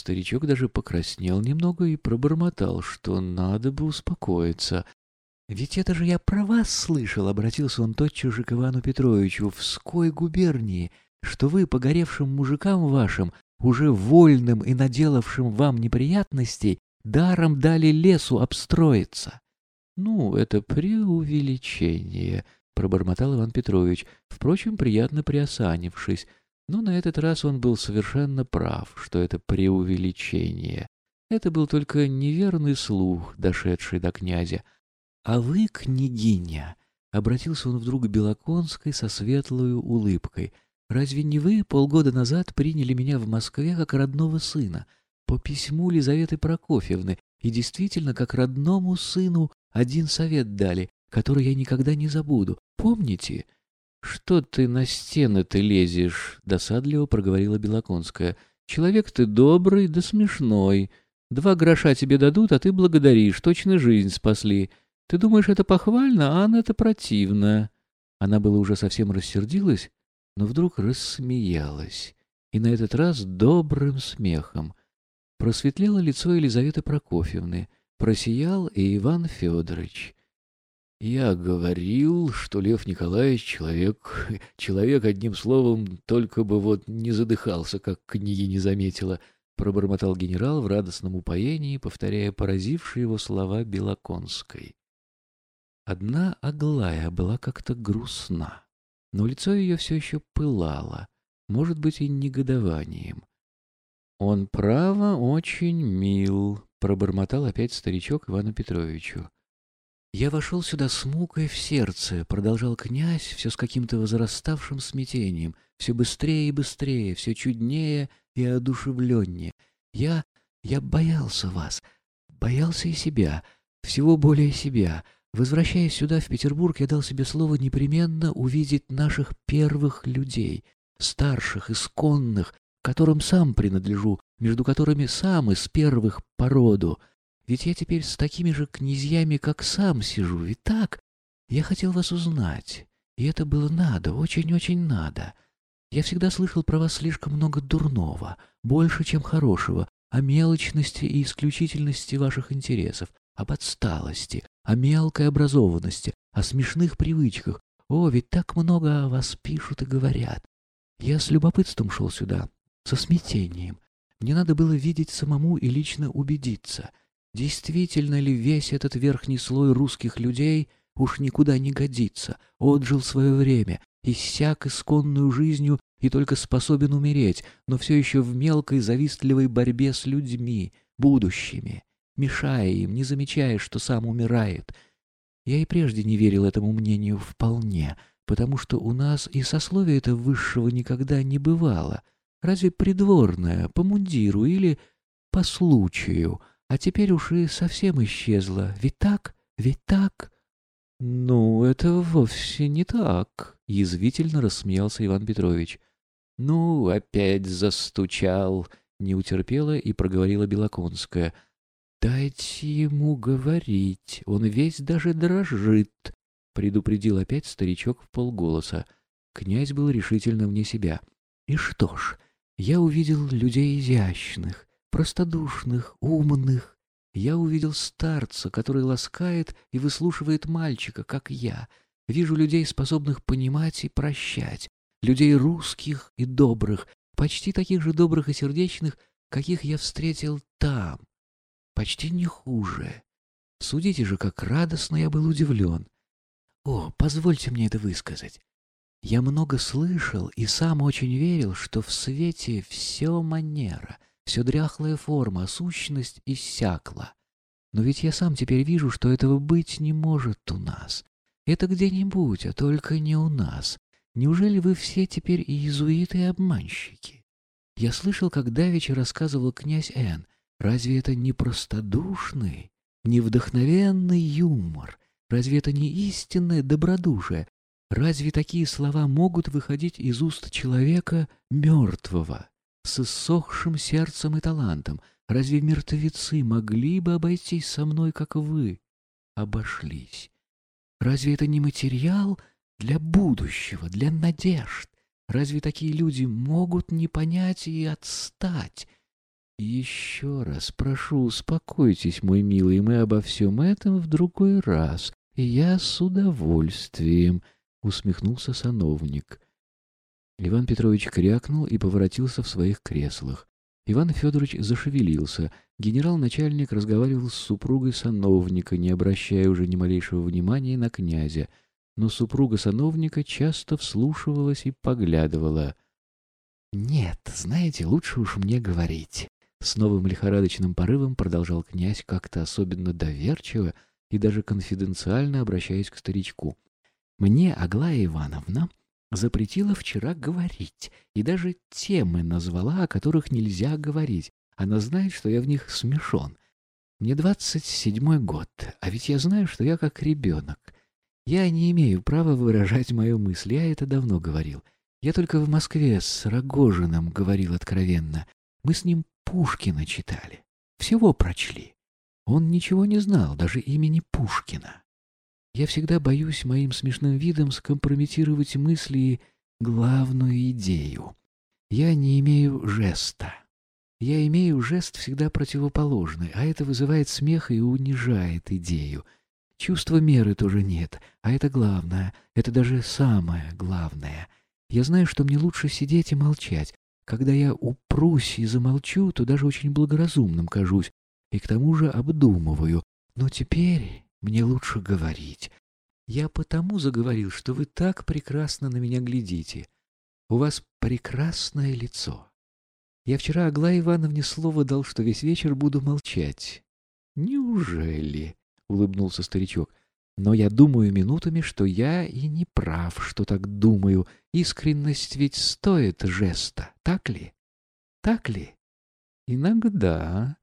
Старичок даже покраснел немного и пробормотал, что надо бы успокоиться. «Ведь это же я про вас слышал», — обратился он тотчас же к Ивану Петровичу, — «в Ской губернии, что вы погоревшим мужикам вашим, уже вольным и наделавшим вам неприятностей, даром дали лесу обстроиться». «Ну, это преувеличение», — пробормотал Иван Петрович, впрочем, приятно приосанившись. Но на этот раз он был совершенно прав, что это преувеличение. Это был только неверный слух, дошедший до князя. «А вы, княгиня», — обратился он вдруг к Белоконской со светлой улыбкой, «разве не вы полгода назад приняли меня в Москве как родного сына, по письму Лизаветы Прокофьевны, и действительно, как родному сыну, один совет дали, который я никогда не забуду. Помните?» «Что ты на стены-то лезешь?» — досадливо проговорила Белоконская. «Человек ты добрый да смешной. Два гроша тебе дадут, а ты благодаришь, точно жизнь спасли. Ты думаешь, это похвально, а она это противно». Она была уже совсем рассердилась, но вдруг рассмеялась. И на этот раз добрым смехом. Просветлело лицо Елизаветы Прокофьевны, просиял и Иван Федорович. Я говорил, что Лев Николаевич человек, человек, одним словом, только бы вот не задыхался, как книги не заметила, пробормотал генерал в радостном упоении, повторяя поразившие его слова Белоконской. Одна Аглая была как-то грустна, но лицо ее все еще пылало, может быть, и негодованием. «Он, право, очень мил», — пробормотал опять старичок Ивану Петровичу. «Я вошел сюда с мукой в сердце», — продолжал князь, все с каким-то возраставшим смятением, все быстрее и быстрее, все чуднее и одушевленнее. «Я... я боялся вас, боялся и себя, всего более себя. Возвращаясь сюда, в Петербург, я дал себе слово непременно увидеть наших первых людей, старших, исконных, которым сам принадлежу, между которыми сам из первых по роду. Ведь я теперь с такими же князьями, как сам сижу, ведь так? Я хотел вас узнать, и это было надо, очень-очень надо. Я всегда слышал про вас слишком много дурного, больше, чем хорошего, о мелочности и исключительности ваших интересов, об отсталости, о мелкой образованности, о смешных привычках. О, ведь так много о вас пишут и говорят. Я с любопытством шел сюда, со смятением. Мне надо было видеть самому и лично убедиться. Действительно ли весь этот верхний слой русских людей уж никуда не годится, отжил свое время, иссяк исконную жизнью и только способен умереть, но все еще в мелкой завистливой борьбе с людьми, будущими, мешая им, не замечая, что сам умирает. Я и прежде не верил этому мнению вполне, потому что у нас и сословия это высшего никогда не бывало, разве придворное, по мундиру или по случаю — а теперь уж и совсем исчезла. Ведь так? Ведь так?» «Ну, это вовсе не так», — язвительно рассмеялся Иван Петрович. «Ну, опять застучал», — не утерпела и проговорила Белоконская. «Дайте ему говорить, он весь даже дрожит», — предупредил опять старичок в полголоса. Князь был решительно вне себя. «И что ж, я увидел людей изящных, простодушных, умных. Я увидел старца, который ласкает и выслушивает мальчика, как я. Вижу людей, способных понимать и прощать. Людей русских и добрых, почти таких же добрых и сердечных, каких я встретил там. Почти не хуже. Судите же, как радостно я был удивлен. О, позвольте мне это высказать. Я много слышал и сам очень верил, что в свете все манера — все дряхлая форма, сущность иссякла. Но ведь я сам теперь вижу, что этого быть не может у нас. Это где-нибудь, а только не у нас. Неужели вы все теперь иезуиты и обманщики? Я слышал, как давеча рассказывал князь Н. Разве это не простодушный, не вдохновенный юмор? Разве это не истинное добродушие? Разве такие слова могут выходить из уст человека мертвого? С иссохшим сердцем и талантом. Разве мертвецы могли бы обойтись со мной, как вы обошлись? Разве это не материал для будущего, для надежд? Разве такие люди могут не понять и отстать? еще раз прошу, успокойтесь, мой милый, мы обо всем этом в другой раз, и я с удовольствием, — усмехнулся сановник. Иван Петрович крякнул и поворотился в своих креслах. Иван Федорович зашевелился. Генерал-начальник разговаривал с супругой сановника, не обращая уже ни малейшего внимания на князя. Но супруга сановника часто вслушивалась и поглядывала. «Нет, знаете, лучше уж мне говорить». С новым лихорадочным порывом продолжал князь как-то особенно доверчиво и даже конфиденциально обращаясь к старичку. «Мне Аглая Ивановна запретила вчера говорить, и даже темы назвала, о которых нельзя говорить. Она знает, что я в них смешон. Мне двадцать седьмой год, а ведь я знаю, что я как ребенок. Я не имею права выражать мою мысль, я это давно говорил. Я только в Москве с Рогожиным говорил откровенно. Мы с ним Пушкина читали. Всего прочли. Он ничего не знал, даже имени Пушкина. Я всегда боюсь моим смешным видом скомпрометировать мысли и главную идею. Я не имею жеста. Я имею жест всегда противоположный, а это вызывает смех и унижает идею. Чувства меры тоже нет, а это главное, это даже самое главное. Я знаю, что мне лучше сидеть и молчать. Когда я упрусь и замолчу, то даже очень благоразумным кажусь, и к тому же обдумываю. Но теперь мне лучше говорить. Я потому заговорил, что вы так прекрасно на меня глядите. У вас прекрасное лицо. Я вчера Аглае Ивановне слово дал, что весь вечер буду молчать. Неужели? — улыбнулся старичок. Но я думаю минутами, что я и не прав, что так думаю. Искренность ведь стоит жеста, так ли? Так ли? Иногда,